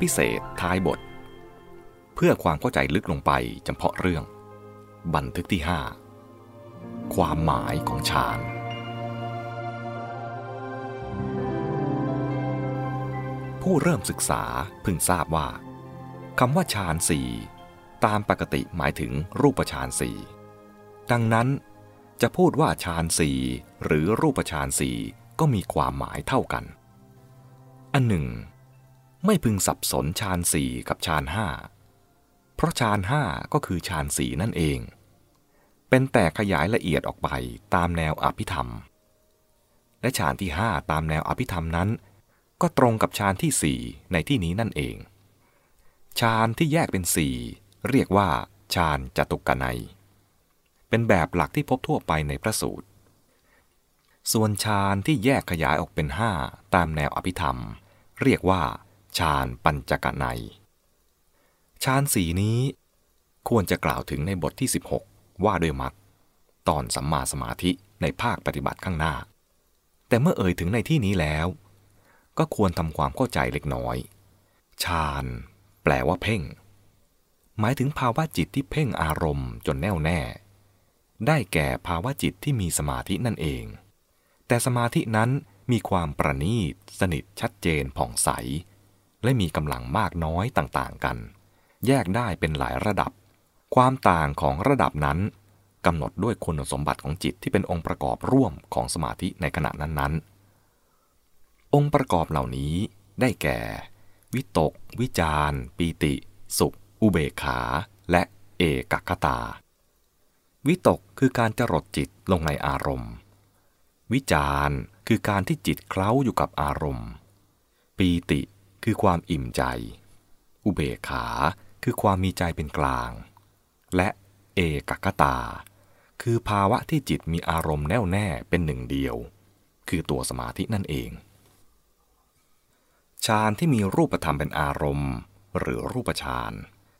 พิเศษท้ายบท เพื่อความเข้าใจลึกลงไปเฉพาะเรื่อง บันทึกที่ 5 ความหมายของฌานผู้เริ่มศึกษาพึงทราบว่าคำว่าฌานสี่ตามปกติหมายถึงรูปฌานสี่ดังนั้นจะพูดว่าฌานสี่หรือรูปฌานสี่ก็มีความหมายเท่ากัน อันหนึ่ง ไม่พึงสับสนฌานสี่กับฌานห้าเพราะฌานห้าก็คือฌานสี่นั่นเอง เป็นแต่ขยายละเอียดออกไปตามแนวอภิธรรม และฌานที่ห้าตามแนวอภิธรรมนั้น ก็ตรงกับฌานที่สี่ในที่นี้นั่นเองฌานที่แยกเป็นสี่เรียกว่าฌานจตุกนัย เป็นแบบหลักที่พบทั่วไปในพระสูตร ส่วนฌานที่แยกขยายออกเป็นห้าตามแนวอภิธรรม เรียกว่า ฌานปัญจกนัยฌานสีนี้ควรจะกล่าวถึงในบทที่ 16 ว่าด้วยมรรคตอนสัมมาสมาธิในภาคปฏิบัติข้างหน้า แต่เมื่อเอ่ยถึงในที่นี้แล้ว ก็ควรทำความเข้าใจเล็กน้อยฌานแปลว่าเพ่ง หมายถึงภาวะจิตที่เพ่งอารมณ์จนแน่วแน่ ได้แก่ภาวะจิตที่มีสมาธินั่นเอง แต่สมาธินั้นมีความประณีต สนิทชัดเจนผ่องใส และมีกำลังมากน้อยต่างๆกัน แยกได้เป็นหลายระดับ ความต่างของระดับนั้นกำหนดด้วยคุณสมบัติของจิตที่เป็นองค์ประกอบร่วมของสมาธิในขณะนั้นๆ องค์ประกอบเหล่านี้ได้แก่ วิตก วิจารปีติ สุข อุเบกขา และเอกคตา วิตกคือการจรดจิตลงในอารมณ์ วิจารคือการที่จิตเคล้าอยู่กับอารมณ์ ปีติ คือความอิ่มใจ อุเบกขาคือความมีใจเป็นกลาง และเอกคตา คือภาวะที่จิตมีอารมณ์แน่วแน่เป็นหนึ่งเดียว คือตัวสมาธินั่นเองฌานที่มีรูปธรรมเป็นอารมณ์ หรือรูปฌาน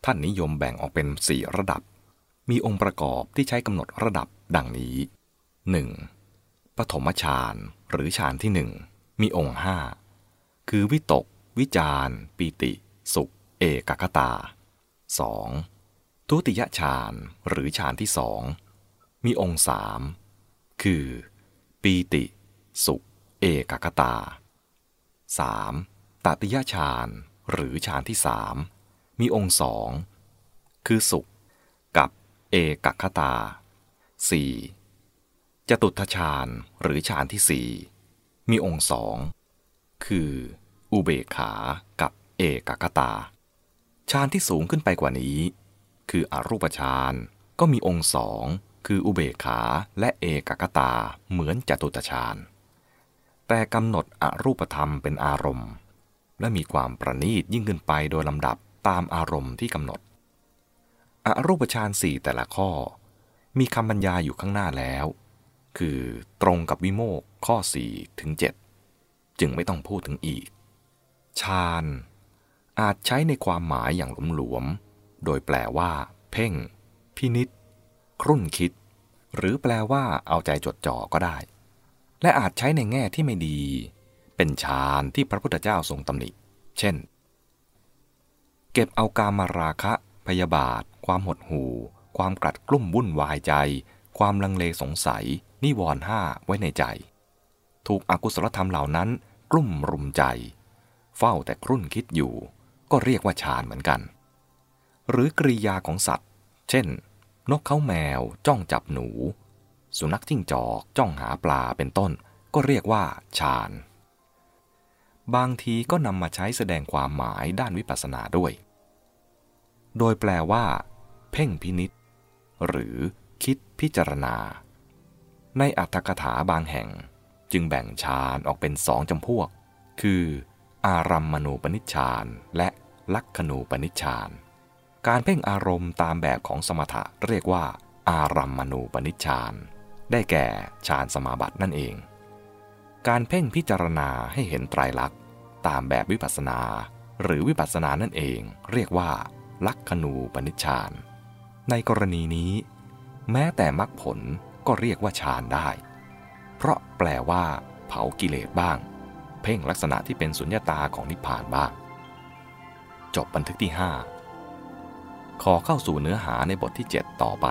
ท่านนิยมแบ่งออกเป็นสี่ระดับ มีองค์ประกอบที่ใช้กำหนดระดับดังนี้ 1. ปฐมฌานหรือฌานที่หนึ่งมีองค์ห้าคือวิตก วิจารปีติ สุข เอกคตา 2. ทุติยฌานหรือฌานที่สองมีองค์สามคือ ปีติ สุข เอกคตา 3. ตติยฌานหรือฌานที่สามมีองค์สองคือสุข กับเอกคตา 4. จตุทฌานหรือฌานที่สี่มีองค์สองคือ อุเบกขากับเอกคตาฌานที่สูงขึ้นไปกว่านี้ คืออรูปฌานก็มีองค์สองคืออุเบกขาและเอกคตาเหมือนจตุตฌานแต่กำหนดอรูปธรรมเป็นอารมณ์ และมีความประณีตยิ่งขึ้นไปโดยลำดับตามอารมณ์ที่กำหนด อรูปฌานสี่แต่ละข้อ มีคำบรรยายอยู่ข้างหน้าแล้ว คือตรงกับวิโมกข้อ 4 ถึง 7 จึงไม่ต้องพูดถึงอีก ฌานอาจใช้ในความหมายอย่างหลวมๆ โดยแปลว่า เพ่ง พินิษครุ่นคิด หรือแปลว่าเอาใจจดจ่อก็ได้ และอาจใช้ในแง่ที่ไม่ดี เป็นฌานที่พระพุทธเจ้าทรงตำหนิ เช่น เก็บเอากามาราคะ พยาบาท ความหดหู่ ความกลัดกลุ่มวุ่นวายใจ ความลังเลสงสัย นิวรณ์ห้าไว้ในใจ ถูกอกุศลธรรมเหล่านั้นกลุ่มรุมใจ เฝ้าแต่ครุ่นคิดอยู่ ก็เรียกว่าฌานเหมือนกัน หรือกริยาของสัตว์ เช่น นกเขาแมว จ้องจับหนู สุนัขจิ้งจอก จ้องหาปลาเป็นต้น ก็เรียกว่าฌานบางทีก็นำมาใช้แสดงความหมายด้านวิปัสสนาด้วย โดยแปลว่า เพ่งพินิษหรือคิดพิจารณา ในอัตถกถาบางแห่งจึงแบ่งฌานออกเป็นสองจำพวก คือ อารัมมณูปนิชฌานและลักขณูปนิชฌานการเพ่งอารมณ์ตามแบบของสมถะเรียกว่า อารัมมณูปนิชฌานได้แก่ฌานสมาบัตินั่นเอง การเพ่งพิจารณาให้เห็นไตรลักษณ์ตามแบบวิปัสสนา หรือวิปัสสนานั่นเอง เรียกว่า ลักขณูปนิชฌานในกรณีนี้ แม้แต่มรรคผลก็เรียกว่าฌานได้ เพราะแปลว่า เผากิเลสบ้าง เพ่งลักษณะที่เป็นสุญญตาของนิพพานบ้าง จบบันทึกที่ 5 ขอเข้าสู่เนื้อหาในบทที่ 7 ต่อไป